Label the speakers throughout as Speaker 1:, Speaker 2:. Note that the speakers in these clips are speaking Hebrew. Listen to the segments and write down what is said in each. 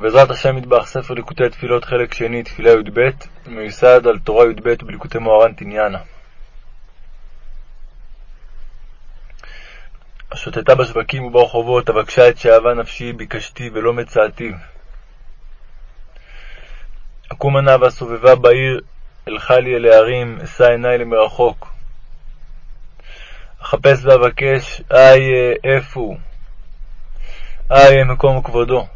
Speaker 1: בעזרת השם מטבח ספר ליקוטי תפילות חלק שני, תפילה י"ב, מיוסד על תורה י"ב בליקוטי מוהר"ן תניאנה. השוטטה בשווקים וברחובות, אבקשה את שאהבה נפשי, ביקשתי ולא מצאתיו. אקומה נא והסובבה בעיר, אלכה לי אל הערים, אשא עיני למרחוק. אחפש ואבקש, איי, איפה הוא? איי, מקום כבודו.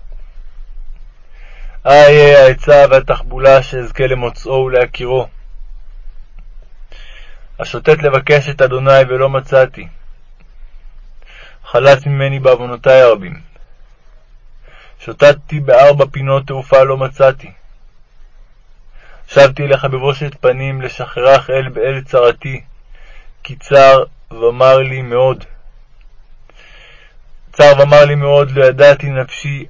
Speaker 1: איי העצה והתחבולה שאזכה למוצאו ולהכירו. השוטט לבקש את אדוני ולא מצאתי. חלץ ממני בעוונותי הרבים. שוטטתי בארבע פינות תעופה לא מצאתי. שבתי אליך בבושת פנים, לשחררך אל באל צרתי, כי צר ומר לי מאוד. צר ומר לי מאוד, לא ידעתי נפשי,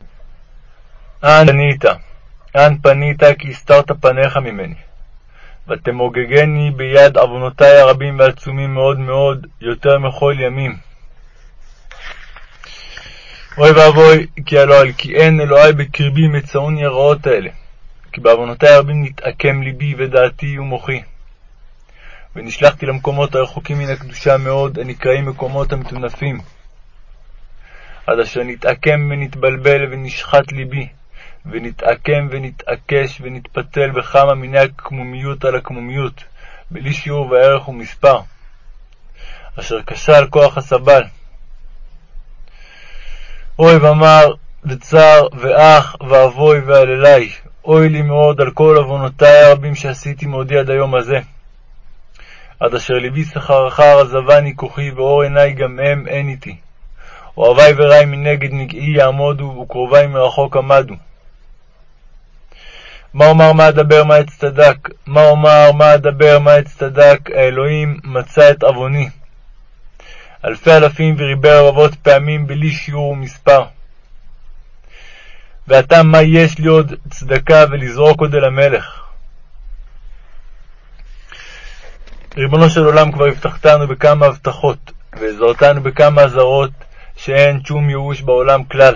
Speaker 1: אן פנית, אן פנית כי הסתרת פניך ממני. ותמוגגני ביד עוונותי הרבים והעצומים מאוד מאוד, יותר מכל ימים. אוי ואבוי, כי הלא על כי אין אלוהי בקרבי מצאוני הרעות האלה. כי בעוונותי הרבים נתעקם ליבי ודעתי ומוחי. ונשלחתי למקומות הרחוקים מן הקדושה מאוד, הנקראים מקומות המטונפים. עד אשר נתעקם ונתבלבל ונשחט ליבי, ונתעקם ונתעקש ונתפתל בכמה מיני הקמומיות על הקמומיות, בלי שיעור וערך ומספר, אשר כשל כוח הסבל. אוי ומר וצר ואח ואבוי ואללי, אוי לי מאוד על כל עוונותי הרבים שעשיתי מעודי עד היום הזה. עד אשר ליבי שכר אחר עזבני כוחי ואור עיני גם הם אין איתי. אוהבי ורעי מנגד נגעי יעמודו וקרובי מרחוק עמדו. מה אומר מה אדבר מה אצטדק, מה אומר מה אדבר מה אצטדק, האלוהים מצא את עווני. אלפי אלפים וריבי רבבות פעמים בלי שיעור ומספר. ועתה מה יש לי עוד צדקה ולזרוק עוד אל המלך? ריבונו של עולם כבר הבטחתנו בכמה הבטחות, ועזרתנו בכמה אזהרות, שאין שום ייאוש בעולם כלל.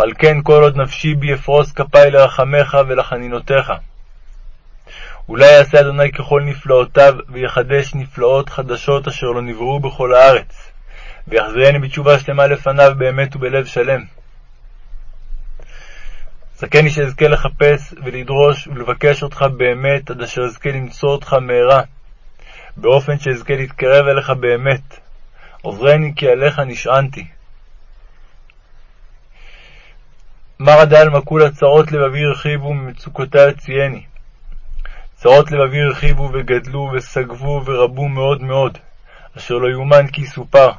Speaker 1: ועל כן כל עוד נפשי בי אפרוס כפי לרחמך ולחנינותיך. אולי יעשה אדוני ככל נפלאותיו, ויחדש נפלאות חדשות אשר לא נבראו בכל הארץ, ויחזירני בתשובה שלמה לפניו באמת ובלב שלם. זכני שאזכה לחפש ולדרוש ולבקש אותך באמת, עד אשר אזכה למצוא אותך מהרה, באופן שאזכה להתקרב אליך באמת. עוזרני כי עליך נשענתי. מרא דעלמא כולה צרות לבבי הרחיבו, ממצוקותי הוציאני. צרות לבבי הרחיבו וגדלו וסגבו ורבו מאוד מאוד, אשר לא יאומן כי יסופר.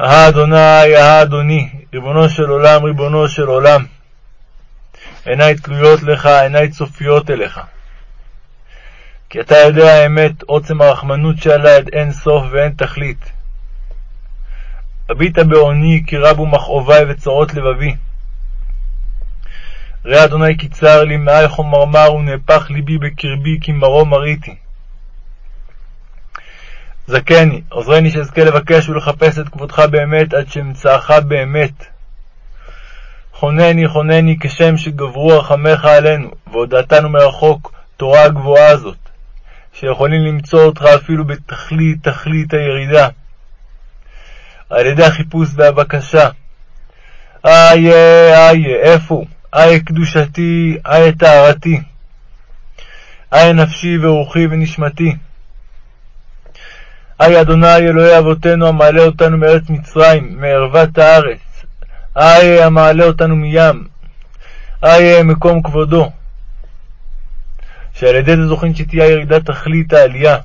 Speaker 1: אהה אדוני, אהה אדוני, ריבונו של עולם, ריבונו של עולם. עיני תלויות לך, עיני צופיות אליך. כי אתה יודע האמת, עוצם הרחמנות שעלי עד אין סוף ואין תכלית. הביט בעוני, כי רבו מכאובי וצרות לבבי. ראה אדוני כי צר לי, מאי חומרמר ונהפך ליבי בקרבי, כי מרו מריתי. זכני, עוזרני שאזכה לבקש ולחפש את כבודך באמת, עד שאמצאך באמת. חונני, חונני, כשם שגברו רחמך עלינו, והודעתנו מרחוק תורה הגבוהה הזאת, שיכולים למצוא אותך אפילו בתכלית תכלית הירידה. על ידי החיפוש והבקשה. איה, איה, איפה הוא? איה קדושתי, איה טהרתי. איה נפשי ורוחי ונשמתי. איה אדוני אלוהי אבותינו המעלה אותנו מארץ מצרים, מערוות הארץ. איה המעלה אותנו מים. איה מקום כבודו. שעל ידי זה זוכין שתהיה ירידת תכלית העלייה.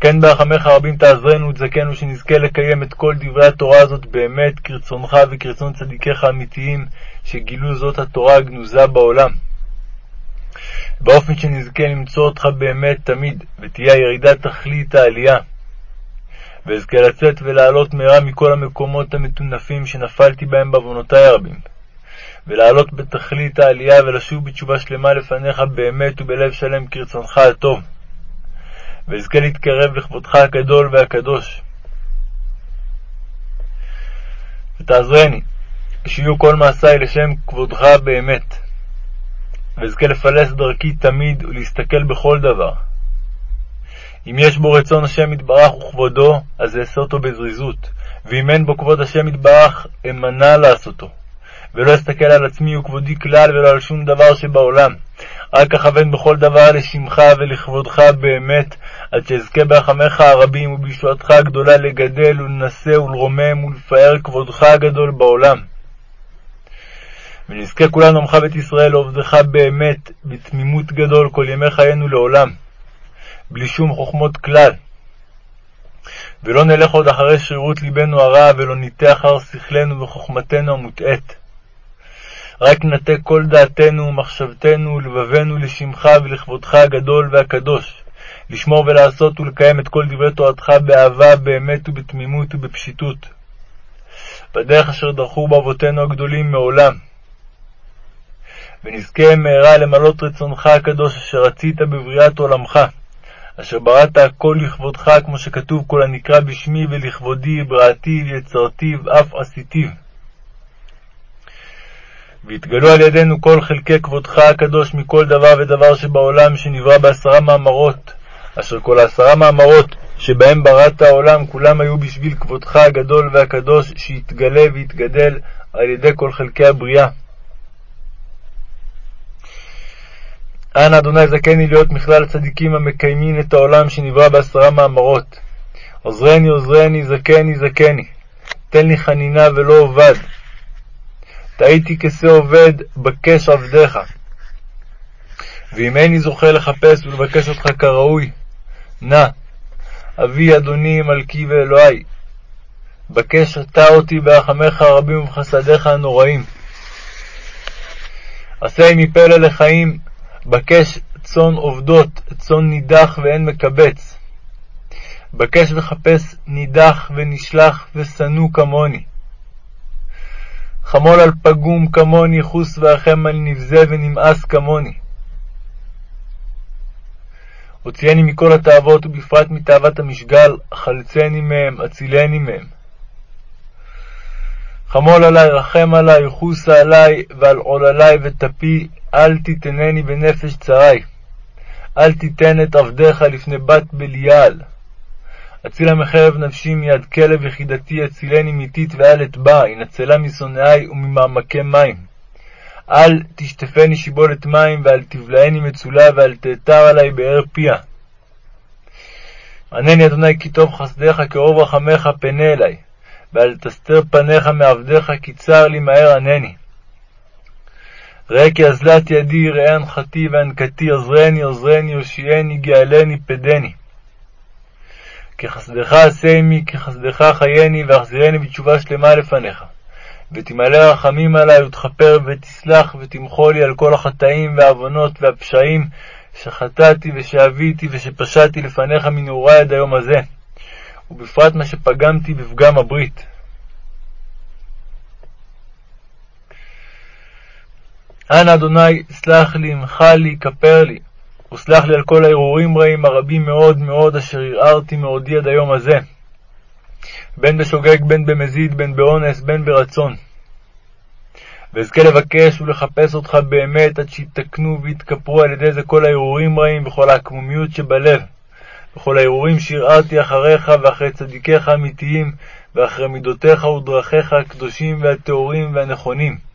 Speaker 1: כן ברחמך הרבים תעזרנו ותזכנו שנזכה לקיים את כל דברי התורה הזאת באמת כרצונך וכרצון צדיקיך האמיתיים שגילו זאת התורה הגנוזה בעולם. באופן שנזכה למצוא אותך באמת תמיד, ותהיה ירידת תכלית העלייה. ואזכה לצאת ולעלות מהרה מכל המקומות המטונפים שנפלתי בהם בעוונותי הרבים. ולעלות בתכלית העלייה ולשוב בתשובה שלמה לפניך באמת ובלב שלם כרצונך הטוב. ואזכה להתקרב לכבודך הגדול והקדוש. ותעזרני, שיהיו כל מעשיי לשם כבודך באמת, ואזכה לפלס דרכי תמיד ולהסתכל בכל דבר. אם יש בו רצון השם יתברך וכבודו, אז אעשה אותו בזריזות, ואם אין בו כבוד השם יתברך, אמנע לעשותו. ולא אסתכל על עצמי וכבודי כלל ולא על שום דבר שבעולם. רק אכוון בכל דבר לשמך ולכבודך באמת, עד שאזכה ברחמיך הרבים ובישועתך הגדולה לגדל ולנשא ולרומם ולפאר כבודך הגדול בעולם. ונזכה כולנו עמך בית ישראל לעובדך באמת, בתמימות גדול כל ימי חיינו לעולם, בלי שום חוכמות כלל. ולא נלך עוד אחרי שרירות ליבנו הרע, ולא ניטה אחר שכלנו וחוכמתנו המוטעית. רק נטה כל דעתנו ומחשבתנו ולבבנו לשמך ולכבודך הגדול והקדוש, לשמור ולעשות ולקיים את כל דברי תורתך באהבה, באמת ובתמימות ובפשיטות. בדרך אשר דרכו באבותינו הגדולים מעולם. ונזכה מהרה למלות רצונך הקדוש אשר רצית בבריאת עולמך, אשר בראת הכל לכבודך, כמו שכתוב כל הנקרא בשמי ולכבודי, בראתיו, יצרתיו, אף עשיתיו. והתגלו על ידינו כל חלקי כבודך הקדוש מכל דבר ודבר שבעולם שנברא בעשרה מאמרות, אשר כל העשרה מאמרות שבהם בראת העולם, כולם היו בשביל כבודך הגדול והקדוש, שיתגלה ויתגדל על ידי כל חלקי הבריאה. אנא אדוני זכני להיות מכלל הצדיקים המקיימים את העולם שנברא בעשרה מאמרות. עוזרני עוזרני זכני זכני, תן לי חנינה ולא אובד. טעיתי כשה עובד, בקש עבדיך. ואם איני זוכה לחפש ולבקש אותך כראוי, נא, אבי אדוני מלכי ואלוהי, בקש אתה אותי ברחמך הרבים ובחסדיך הנוראים. עשה עמי פלא לחיים, בקש צאן עובדות, צאן נידח ואין מקבץ. בקש וחפש נידח ונשלח ושנוא כמוני. חמול על פגום כמוני, חוס ורחם על נבזה ונמאס כמוני. הוציאני מכל התאוות, ובפרט מתאוות המשגל, חלצני מהם, הצילני מהם. חמול עלי, רחם עלי, חוסה עלי, ועל עוללי וטפי, אל תיתנני בנפש צרי. אל תיתן את עבדיך לפני בת בליעל. אצילה מחרב נפשי מיד כלב יחידתי, הצילני מיתית ואל אתבע, הנצלה משונאי וממעמקי מים. אל תשטפני שיבולת מים, ואל תבלעני מצולה, ואל תאתר עלי באר פיה. ענני אדוני כי טוב חסדיך, כרוב רחמך פנה אלי, ואל תסתר פניך מעבדיך, כי צר לי מהר ענני. ראה כי אזלת ידי, ראה הנחתי והנקתי, עזרני, עזרני, הושיעני, גאלני, פדני. כחסדך עשה עמי, כחסדך חייני, והחזירני בתשובה שלמה לפניך. ותמלא רחמים עלי, ותכפר, ותסלח, ותמחול לי על כל החטאים והעוונות והפשעים שחטאתי ושאביתי ושפשעתי לפניך מנעורי עד היום הזה, ובפרט מה שפגמתי בפגם הברית. אנא אדוני, סלח לי, מחל לי, כפר לי, וסלח לי על כל הערעורים רעים הרבים מאוד מאוד אשר ערערתי מעודי עד היום הזה, בין בשוגג, בין במזיד, בין באונס, בין ברצון. ואזכה לבקש ולחפש אותך באמת עד שיתקנו ויתכפרו על ידי זה כל הערעורים רעים וכל העקמומיות שבלב, וכל הערעורים שערערתי אחריך ואחרי צדיקיך האמיתיים, ואחרי מידותיך ודרכיך הקדושים והטהורים והנכונים.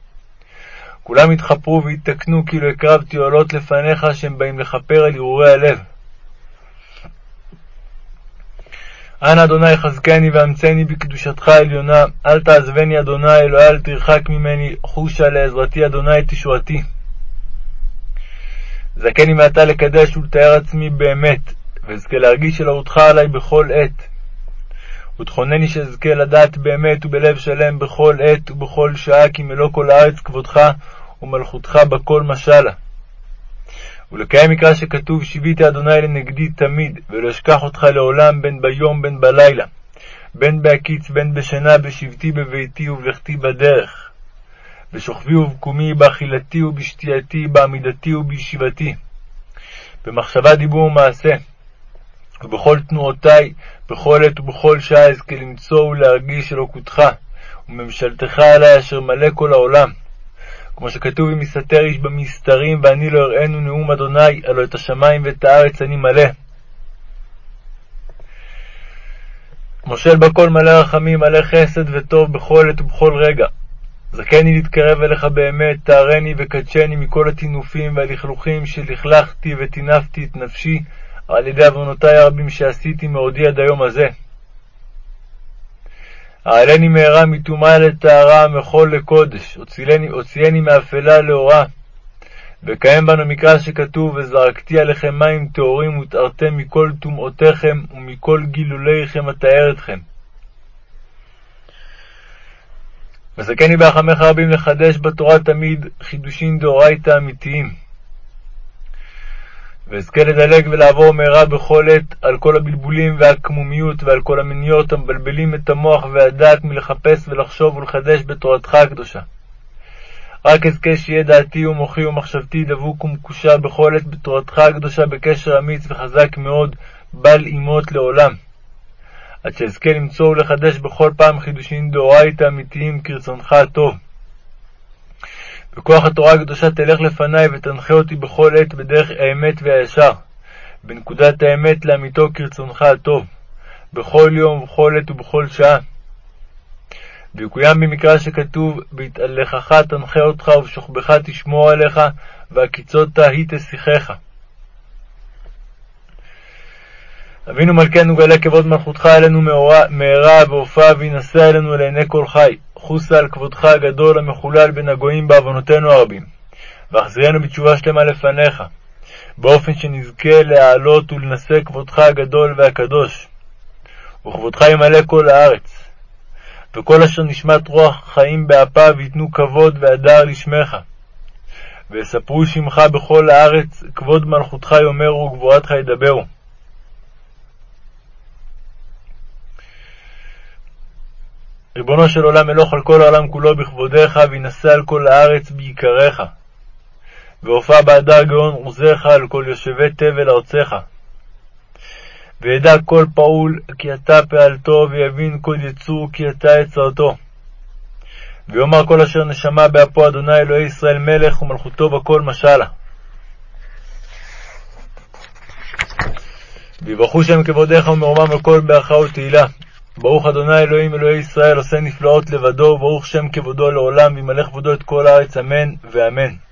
Speaker 1: כולם יתחפרו ויתקנו כאילו הקרבתי עולות לפניך שהם באים לכפר על הרהורי הלב. אנא אדוני חזקני ואמצני בקדושתך העליונה, אל תעזבני אדוני, אלוהי אל תרחק ממני, חושה לעזרתי אדוני תשועתי. זכני מעתה לקדש ולתאר עצמי באמת, ואזכה להרגיש אלוהותך עלי בכל עת. ותכונני שאזכה לדעת באמת ובלב שלם בכל עת ובכל שעה, כי מלוא כל הארץ כבודך ומלכותך בכל משלה. ולקיים מקרא שכתוב, שיוויתי אדוני לנגדי תמיד, ולא אשכח אותך לעולם, בין ביום בין בלילה, בין בהקיץ בין בשינה, בשבתי בביתי ובלכתי בדרך. בשוכבי ובקומי, באכילתי ובשתייתי, בעמידתי ובישיבתי, במחשבה, דיבור ומעשה. ובכל תנועותי, בכל עת ובכל שעה אזכה למצוא ולהרגיש אלוקותך, וממשלתך עלי אשר מלא כל העולם. כמו שכתוב אם יסתר איש במסתרים, ואני לא אראנו נאום אדוני, הלא את השמיים ואת הארץ אני מלא. מושל בכל מלא רחמים, מלא חסד וטוב בכל עת ובכל רגע. זכני להתקרב אליך באמת, טהרני וקדשני מכל הטינופים והלכלוכים שלכלכתי וטינפתי את נפשי על ידי עוונותי הרבים שעשיתי מעודי עד היום הזה. אעלני מהרה מטומאה לטהרה, מחול לקודש, הוציאני מאפלה לאורה. וקיים בנו מקרא שכתוב, וזרקתי עליכם מים טהורים וטהרתם מכל טומאותיכם ומכל גילוליכם אטהר אתכם. וזכני בהחמך רבים לחדש בתורה תמיד חידושים דאורייתא אמיתיים. ואזכה לדלג ולעבור מהרה בכל עת על כל הבלבולים והקמומיות ועל כל המניות המבלבלים את המוח והדעת מלחפש ולחשוב ולחדש בתורתך הקדושה. רק אזכה שיהיה דעתי ומוחי ומחשבתי דבוק ומקושר בכל עת בתורתך הקדושה בקשר אמיץ וחזק מאוד, בל אימות לעולם. עד שאזכה למצוא ולחדש בכל פעם חידושים דאורייתא אמיתיים כרצונך הטוב. בכוח התורה הקדושה תלך לפניי ותנחה אותי בכל עת בדרך האמת והישר, בנקודת האמת לאמיתו כרצונך הטוב, בכל יום ובכל עת ובכל שעה. ויקוים במקרא שכתוב, בהתהלכך תנחה אותך ובשוכבך תשמור עליך, והקיצות היא תשיחך. אבינו מלכנו גלה כבוד מלכותך אלינו מהרה והופעה וינשא אלינו לעיני כל חי. חוסה על כבודך הגדול המחולל בין הגויים בעוונותינו הרבים. והחזירנו בתשובה שלמה לפניך, באופן שנזכה להעלות ולנשא כבודך הגדול והקדוש. וכבודך ימלא כל הארץ. וכל אשר נשמת רוח חיים באפיו ייתנו כבוד והדר לשמך. ויספרו שמך בכל הארץ, כבוד מלכותך יאמרו וגבורתך ידברו. ריבונו של עולם, מלוך על כל העולם כולו בכבודיך, וינשא על כל הארץ בעיקריך. והופע בהדר גאון עוזיך על כל יושבי תבל ארצך. וידע כל פעול כי אתה פעלתו, ויבין כל יצור כי אתה יצרתו. ויאמר כל אשר נשמה באפו אדוני אלוהי ישראל מלך, ומלכותו בכל משלה. ויברכו שם כבודיך ומרומם על כל ותהילה. ברוך אדוני אלוהים אלוהי ישראל עושה נפלאות לבדו, וברוך שם כבודו לעולם, וימלא כבודו את כל הארץ, אמן ואמן.